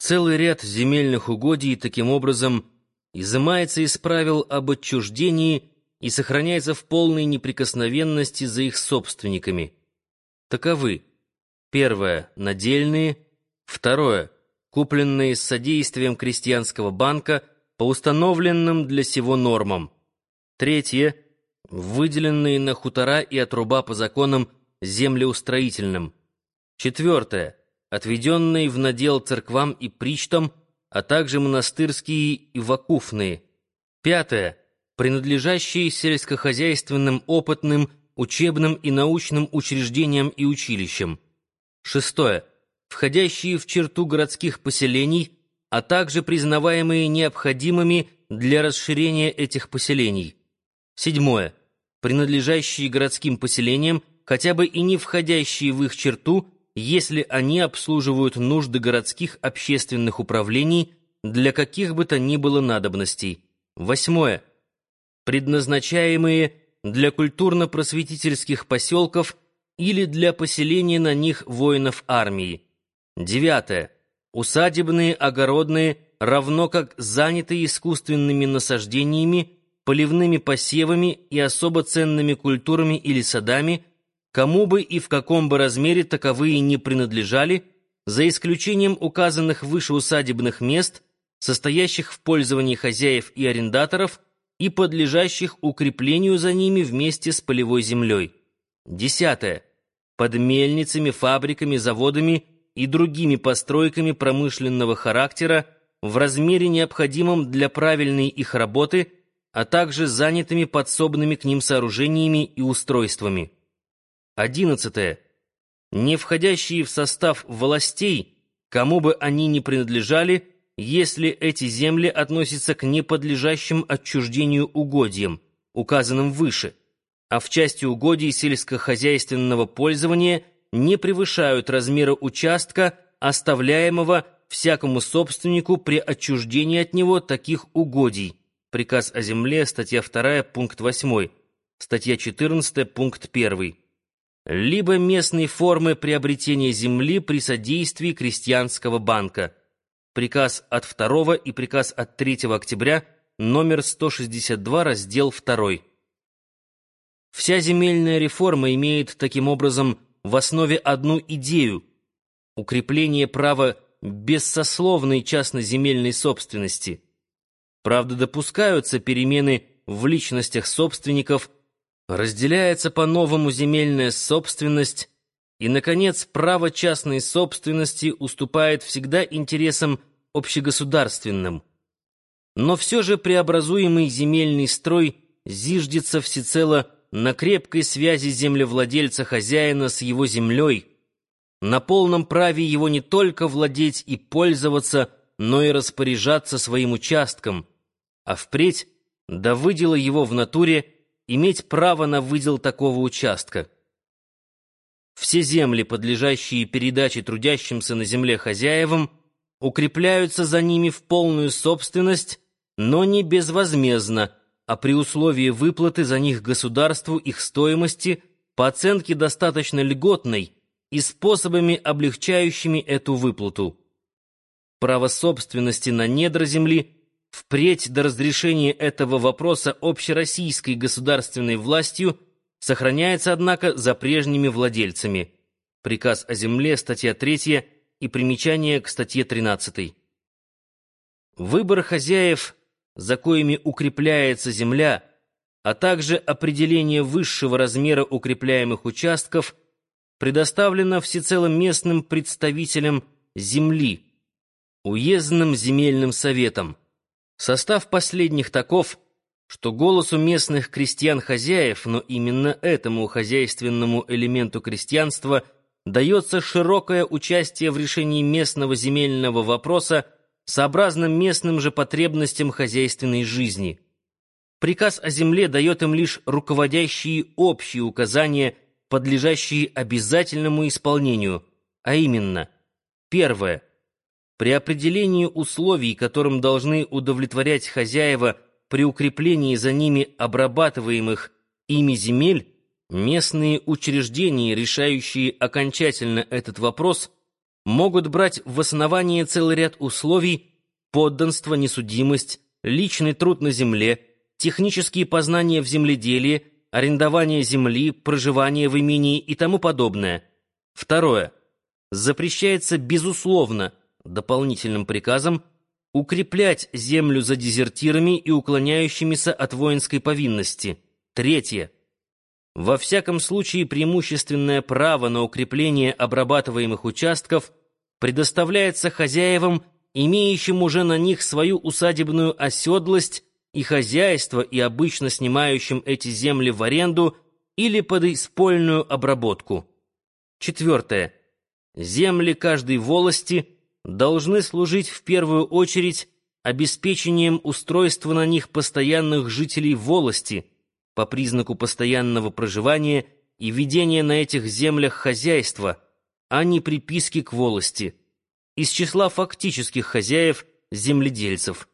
Целый ряд земельных угодий таким образом изымается из правил об отчуждении и сохраняется в полной неприкосновенности за их собственниками. Таковы. Первое — надельные. Второе — купленные с содействием крестьянского банка по установленным для сего нормам. Третье — выделенные на хутора и отруба по законам землеустроительным. Четвертое — отведенные в надел церквам и причтам, а также монастырские и вакуфные. Пятое. Принадлежащие сельскохозяйственным опытным, учебным и научным учреждениям и училищам. Шестое. Входящие в черту городских поселений, а также признаваемые необходимыми для расширения этих поселений. Седьмое. Принадлежащие городским поселениям, хотя бы и не входящие в их черту, если они обслуживают нужды городских общественных управлений для каких бы то ни было надобностей. Восьмое. Предназначаемые для культурно-просветительских поселков или для поселения на них воинов армии. Девятое. Усадебные, огородные, равно как занятые искусственными насаждениями, поливными посевами и особо ценными культурами или садами – кому бы и в каком бы размере таковые не принадлежали, за исключением указанных выше усадебных мест, состоящих в пользовании хозяев и арендаторов и подлежащих укреплению за ними вместе с полевой землей. Десятое. Под мельницами, фабриками, заводами и другими постройками промышленного характера в размере необходимом для правильной их работы, а также занятыми подсобными к ним сооружениями и устройствами. Одиннадцатое. Не входящие в состав властей, кому бы они ни принадлежали, если эти земли относятся к неподлежащим отчуждению угодьям, указанным выше, а в части угодий сельскохозяйственного пользования не превышают размера участка, оставляемого всякому собственнику при отчуждении от него таких угодий. Приказ о земле, статья 2, пункт 8, статья 14, пункт 1 либо местной формы приобретения земли при содействии крестьянского банка. Приказ от 2 и приказ от 3 октября, номер 162, раздел 2. Вся земельная реформа имеет таким образом в основе одну идею – укрепление права бессословной частноземельной собственности. Правда, допускаются перемены в личностях собственников – Разделяется по-новому земельная собственность, и, наконец, право частной собственности уступает всегда интересам общегосударственным. Но все же преобразуемый земельный строй зиждется всецело на крепкой связи землевладельца-хозяина с его землей, на полном праве его не только владеть и пользоваться, но и распоряжаться своим участком, а впредь до выдела его в натуре – иметь право на выдел такого участка. Все земли, подлежащие передаче трудящимся на земле хозяевам, укрепляются за ними в полную собственность, но не безвозмездно, а при условии выплаты за них государству их стоимости по оценке достаточно льготной и способами, облегчающими эту выплату. Право собственности на недра земли – Впредь до разрешения этого вопроса общероссийской государственной властью сохраняется, однако, за прежними владельцами. Приказ о земле, статья 3 и примечание к статье 13. Выбор хозяев, за коими укрепляется земля, а также определение высшего размера укрепляемых участков предоставлено всецело местным представителям земли, уездным земельным советам. Состав последних таков, что голосу местных крестьян-хозяев, но именно этому хозяйственному элементу крестьянства дается широкое участие в решении местного земельного вопроса сообразно местным же потребностям хозяйственной жизни. Приказ о земле дает им лишь руководящие общие указания, подлежащие обязательному исполнению, а именно, первое – при определении условий, которым должны удовлетворять хозяева при укреплении за ними обрабатываемых ими земель, местные учреждения, решающие окончательно этот вопрос, могут брать в основание целый ряд условий подданство, несудимость, личный труд на земле, технические познания в земледелии, арендование земли, проживание в имении и тому подобное. Второе. Запрещается безусловно дополнительным приказом укреплять землю за дезертирами и уклоняющимися от воинской повинности. Третье. Во всяком случае преимущественное право на укрепление обрабатываемых участков предоставляется хозяевам, имеющим уже на них свою усадебную оседлость и хозяйство и обычно снимающим эти земли в аренду или под испольную обработку. Четвертое. Земли каждой волости должны служить в первую очередь обеспечением устройства на них постоянных жителей волости по признаку постоянного проживания и ведения на этих землях хозяйства, а не приписки к волости, из числа фактических хозяев земледельцев.